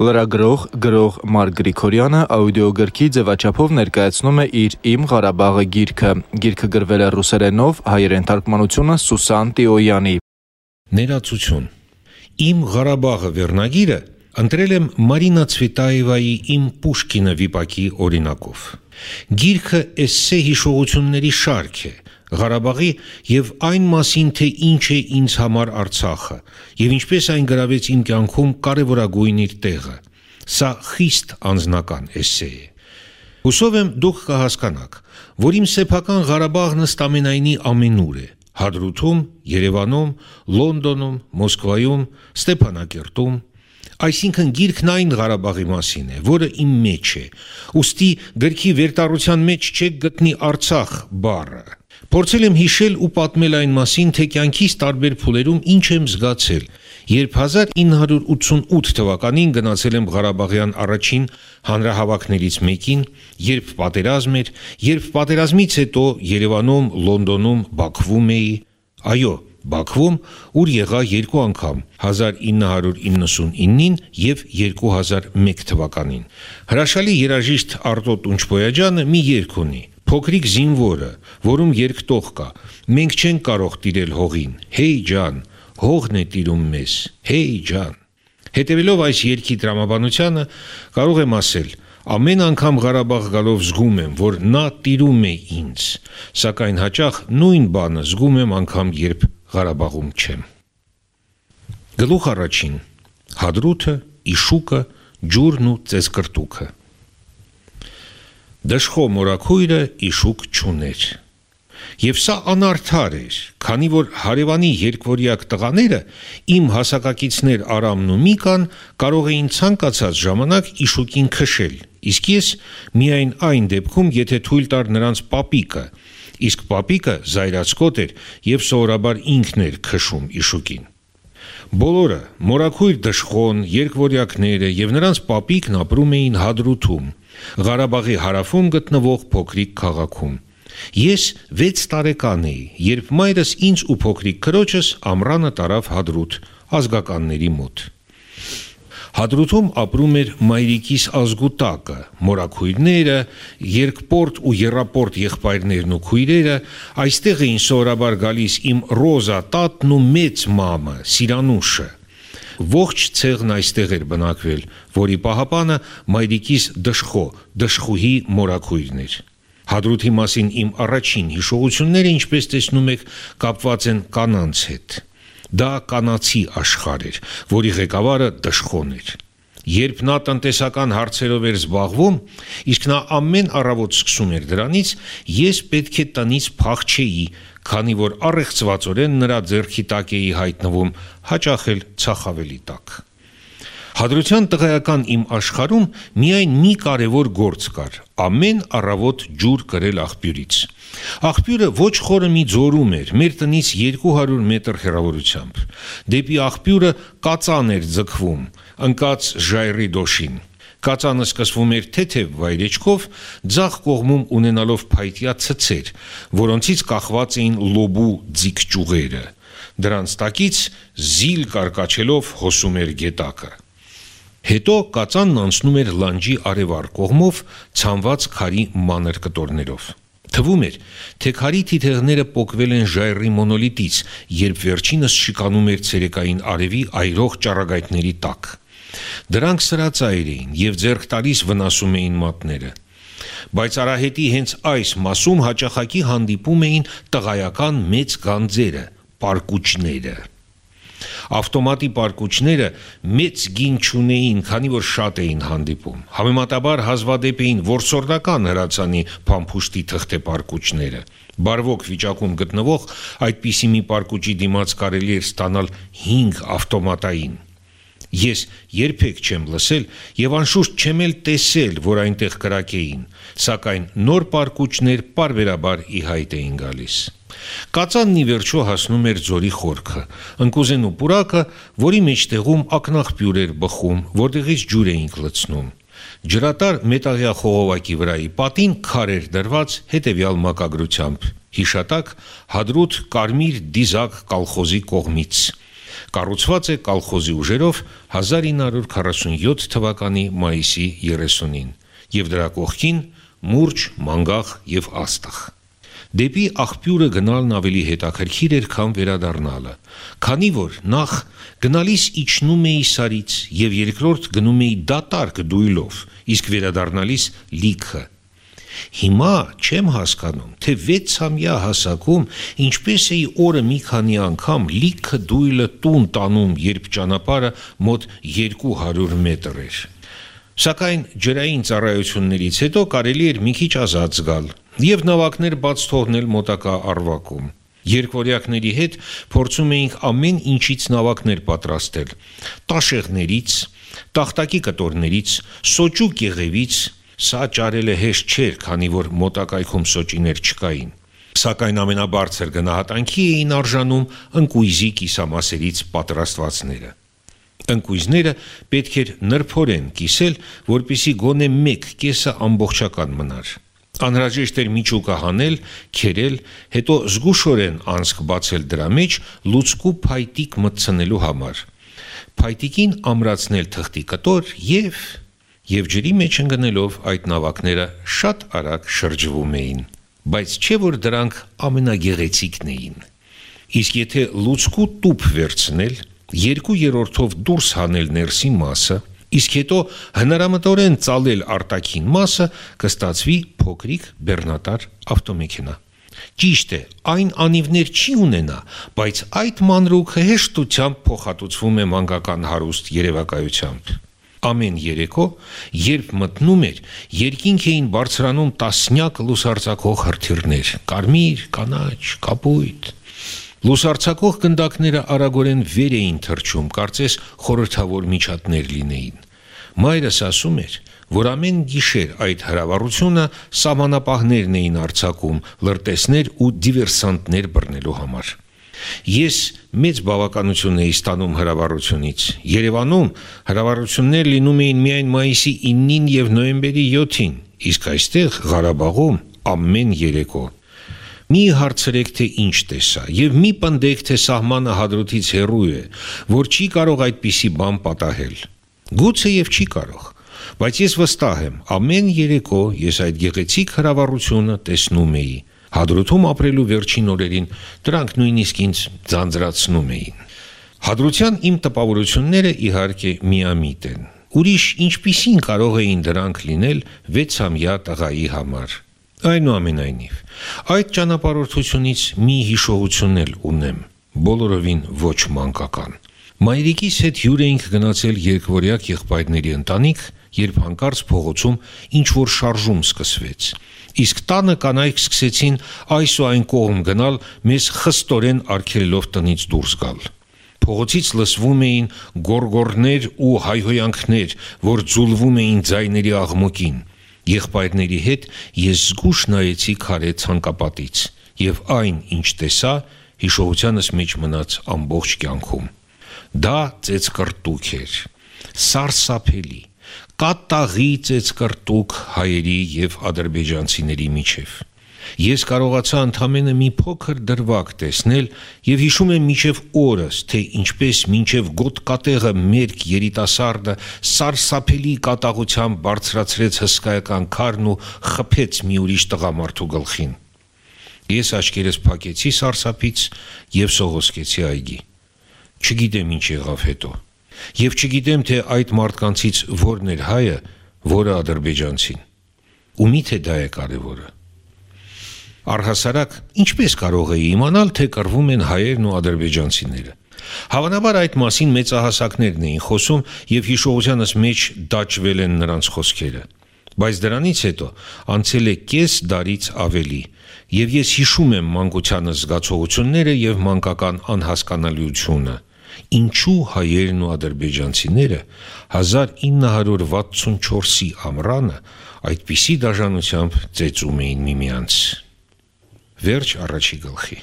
Լրագրող գրող Մարկ Գրիգորյանը աուդիոգրքի ձևաչափով ներկայացնում է իր Իմ Ղարաբաղը գիրքը։ Գիրքը գրվել է ռուսերենով, հայերեն թարգմանությունը Սուսան Տիոյանի։ Ներածություն։ Իմ Ղարաբաղը վերնագիրը ընտրել եմ Մարինա Ցվետաևայի Իմ Պուշկինը վիպակի օրինակով։ Գիրքը էսսե հիշողությունների շարք է, Ղարաբաղի եւ այն մասին, թե ինչ է ինձ համար Արցախը եւ ինչպես այն գրավեց իմ կյանքում կարեւորագույն իր տեղը։ Սա խիստ անձնական էսսե է։ Հուսով եմ դուք կհասկանաք, որ իմ սեփական Ղարաբաղն ըստամենայնի ամենուր է։ Հադրութում, Երևանում, Լոնդոնում, Մոսկվայում, Ստեփանակերտում, Այսինքն գիրքն այն Ղարաբաղի մասին է, որը իմ մեջ է։ Ոստի գրքի վերտարության մեջ չեք գտնի Արցախ բառը։ Փորձել եմ հիշել ու պատմել այն մասին, թե կյանքիս տարբեր փուլերում ինչ եմ զգացել, երբ 1988 թվականին գնացել եմ Ղարաբաղյան առաջին հանրահավաքներից մեկին, երբ պատերազմ էր, երբ պատերազմից հետո Երևանում, Լոնդոնում, Բաքվում էի, այո, Բաքվում, ուր եղա երկու անգամ 1999-ին եւ 2001 թվականին։ Հրաշալի երաժիշտ Արտոտ Ունչբոյաջյանը մի երգ ունի Փոքրիկ զինվորը, որում երկտող կա, մենք չենք կարող տիրել հողին։ Հեյ ջան, հողն է տիրում մեզ։ Հեյ ջան։ Հետևելով այս երկի տրամաբանությանը կարող եմ ասել, ամեն անգամ Ղարաբաղ գալով զգում եմ, որ նա տիրում է ինձ, սակայն հաճախ նույն բանը զգում եմ անգամ, երբ Ղարաբաղում չեմ։ Գլուխ առաջին. Հադրութը, Իշուկը, ջուրն ու ծեսկրտուկը։ Դշխո մորակույրը իշուկ չուներ։ Եվ սա անարդար էր, քանի որ հարևանի երկվորյակ տղաները իմ հասակակիցներ Արամն ու Միկան կարող էին ցանկացած ժամանակ իշուկին քշել, իսկ ես միայն այն դեպքում, եթե թույլ տար նրանց պապիկը, իսկ պապիկը զայրացկոտ էր եւ սովորաբար ինքն էր քշում իշուկին։ Բոլորը՝ մորակույր դշխոն, երկվորյակները եւ նրանց պապիկն ապրում էին Հադրութում, Ղարաբաղի հարավում գտնվող փոքրիկ քաղաքում։ Ես 6 տարեկան էի, երբ մայրս ինձ ու փոքրիկ քրոջս ամրանը տարավ Հադրութ, ազգականների մոտ։ Հադրութում ապրում էր մայրիկիս ազգուտակը, մորաքույրները, երկպորտ ու երապորտ եղբայրներն ու քույրերը, այստեղ էին սովորաբար գալիս իմ Ռոզա տատն ու մեծ մամը, Սիրանուշը ողջ ցեղն այստեղ էր բնակվել, որի պահապանը մայրիկիս դշխո, դշխուհի մորակույրն էր։ Հադրութի մասին իմ առաջին հիշողությունները, ինչպես տեսնում եք, կապված են կանանց հետ։ Դա կանացի աշխարհ էր, որի ղեկավարը դշխոն էր։ Երբ նա տնտեսական հարցերով էր զբաղվում, իսկ նա ամեն առավոտ սկսում էր դրանից, ես պետք է տնից փախչեի, քանի որ առեղծվածորեն նրա ձեռքի տակ էի հայտնվում, հաճախ էլ ցախավելի տակ։ Հադրության տղայական իմ աշխարում միայն մի կարևոր գործ կար՝ ամեն առավոտ ջուր կրել աղբյուրից։ Աղբյուրը ոչ խորը մի ձորում էր, մեր տնից 200 մետր հեռավորությամբ։ Դեպի աղբյուրը կածան էր ձգվում, ընկած ժայռի դոշին։ Կածանը սկսվում էր թեթև վայրեջքով, ձախ կողմում ունենալով փայտյա ցցեր, որոնցից կախված էին լոբու ձիգ ճյուղերը։ Դրանց տակից զիլ կարկաչելով հոսում էր գետակը։ Հետո կածանն անցնում էր լանջի արևար կողմով ցանված քարի մանր կտորներով։ Թվում էր, թե քարի թիթեղները պոկվել են ժայռի մոնոլիտից, երբ վերջինս շիկանում էր ցերեկային արևի այրող ճառագայթների տակ։ Դրանք սրածայր էին եւ ձերք տալիս վնասում էին մատները։ Բայց արահետի հենց այս մասում հաճախակի հանդիպում էին տղայական մեծ գանձերը, պարկուճները։ Ավտոմատի պարկուճները մեծ գին չունեին, քանի որ շատ էին հանդիպում։ Համեմատաբար հազվադեպ էին որսորդական հրացանի փամփուշտի թղթե պարկուճները։ Բարվոք վիճակում գտնվող այդպիսի մի պարկուճի դիմաց կարելի էր ստանալ 5 ավտոմատային։ Ես երբեք չեմ լսել եւ անշուշտ չեմ էլ տեսել, որ այնտեղ կրակեին, սակայն նոր պարկուճներ parberabar ի հայտ էին գալիս։ Կածանն ի վերջո հասնում էր ձորի խորքը, ընկուզենու պուրակը, որի մեջտեղում ակնախպյուր էր բխում, որտեղից ջուր էինք լցնում։ Ջրատար մետաղյա խողովակի վրայի պատին քար էր դրված հետևյալ մակագրությամբ. հիշատակ հադրուտ կարմիր դիզակ կալխոզի կողմից Կառուցված է կալխոզի ուժերով 1947 թվականի մայիսի 30-ին եւ դրա կողքին մուրջ, մանգաղ եւ աստղ։ Դեպի աղբյուրը գնալն ավելի հետաքրքիր էր, քան վերադառնալը, քանի որ նախ գնալիս իջնում էի սարից եւ երկրորդ գնում էի դատարկ դույլով, իսկ վերադառնալիս լիքը Հիմա չեմ հասկանում, թե 6-ամյա հասակում ինչպես էի օրը մի քանի անգամ լիքը դույլը տուն տանում, երբ ճանապարհը մոտ 200 մետր էր։ Սակայն ջրային ծառայություններից հետո կարելի էր մի քիչ ազատ զգալ եւ նավակներ բաց թողնել մոտակա արվակում։ Երկվորյակների հետ փորձում էինք ամեն ինչից նավակներ պատրաստել՝ տաշեղներից, տախտակի կտորներից, սոճու կեղևից, Սա ճարելը հեշտ չէր, քանի որ մոտակայքում սոճիներ չկային։ Սակայն ամենաբարձր գնահատանքի էին արժանում ընկույզի կիսամասերից պատրաստվածները։ Ընկույզները պետք էր նրբորեն կիսել, որpիսի գոնե մեկ կեսը ամբողջական մնար։ Անհրաժեշտ էր միջուկը հանել, քերել, հետո զգուշորեն անցք բացել դրա մեջ լուցկու փայտիկ մտցնելու համար։ Փայտիկին ամրացնել թղթի կտոր եւ եւ ջրի մեջ ընկնելով այդ նավակները շատ արագ շրջվում էին, բայց չէ որ դրանք ամենագեղեցիկն էին։ Իսկ եթե լուցկու տուփ վերցնել, երկու երրորդով դուրս հանել ներսի մասը, իսկ հետո հնարամտորեն ծալել արտաքին մասը, կստացվի փոքրիկ բեռնատար ավտոմեքենա։ Ճիշտ է, այն անիվներ չի ունենա, բայց այդ մանրուքը հեշտությամբ փոխհատուցվում է մանկական հարուստ երևակայությամբ։ Ամեն երեկո, երբ մտնում էր, երկինք էին բարձրանում տասնյակ լուսարձակող հրթիռներ՝ կարմիր, կանաչ, կապույտ։ Լուսարձակող գնդակները արագորեն վեր էին թռչում, կարծես խորհրդավոր միջատներ լինեին։ Մայրս ասում էր, որ ամեն գիշեր այդ հրավառությունը սահմանապահներն էին արձակում լրտեսներ ու դիվերսանտներ բռնելու համար։ Ես մեծ բավականություն էի ստանում հրավառությունից։ Երևանում հրավառություններ լինում էին միայն մայիսի 9-ին եւ նոյեմբերի 7-ին, իսկ այստեղ Ղարաբաղում ամեն երեկո։ Մի հարցրեք թե ինչ տեսա եւ մի պնդեք թե սահմանը հադրութից հեռու է, որ չի կարող այդպիսի բան պատահել։ Գուցե եւ չի կարող, բայց ես վստահ եմ, ամեն երեկո ես այդ գեղեցիկ հրավառությունը տեսնում էի Հադրութում ապրելու վերջին օրերին դրանք նույնիսկ ինձ ձանձրացնում էին։ Հադրության իմ տպավորությունները իհարկե միամիտ են։ Ուրիշ ինչպիսին կարող էին դրանք լինել 6-ամյա տղայի համար։ Այնուամենայնիվ, այդ ճանապարհորդությունից մի հիշողություն էլ ունեմ, բոլորովին ոչ մանկական։ Մայրիկիս հետ հյուր էինք գնացել երկվորյակ եղբայրների ընտանիք, երբ հանկարծ փողոցում ինչ որ շարժում սկսվեց։ Իսկ տանը կանայք սկսեցին այս ու այն կողմ գնալ, մեզ խստորեն արգելելով տնից դուրս գալ։ Փողոցից լսվում էին գորգորներ ու հայհոյանքներ, որ ձուլվում էին ձայների աղմուկին։ Եղբայրների հետ ես զգուշ նայեցի քարե ցանկապատից, եւ այն, ինչ տեսա, հիշողությանս մեջ մնաց ամբողջ կյանքում։ Դա ծեծկրտուք էր, սարսափելի կատաղի ծեծկրտուկ հայերի եւ ադրբեջանցիների միջև։ Ես կարողացա ընդամենը մի փոքր դրվակ տեսնել եւ հիշում եմ միջև օրս, թե ինչպես մինչև գոտկատեղը մերկ երիտասարդը սարսափելի կատաղությամբ բարձրացրեց հսկայական քարն ու խփեց մի ուրիշ տղամարդու գլխին։ Ես աչքերս փակեցի սարսափից եւ սողոսկեցի այգի։ Չգիտեմ ինչ եղավ հետո եւ չգիտեմ թե այդ մարդկանցից որն էր հայը, որը ադրբեջանցին։ Ու միթե դա է կարևորը։ Արհասարակ ինչպես կարող էի իմանալ, թե կռվում են հայերն ու ադրբեջանցիները։ Հավանաբար այդ մասին մեծահասակներն էին խոսում եւ հիշողությանս մեջ դաճվել են նրանց խոսքերը։ Բայց դրանից հետո անցել է կես դարից ավելի, եւ ես հիշում եմ մանկությանս զգացողությունները եւ մանկական անհասկանալիությունը ինչու հայերն ու ադրբեջանցիները 1964-ի ամռանը այդպիսի դաժանությամբ ծեծում էին միմյանց։ Վերջ առաջի գլխի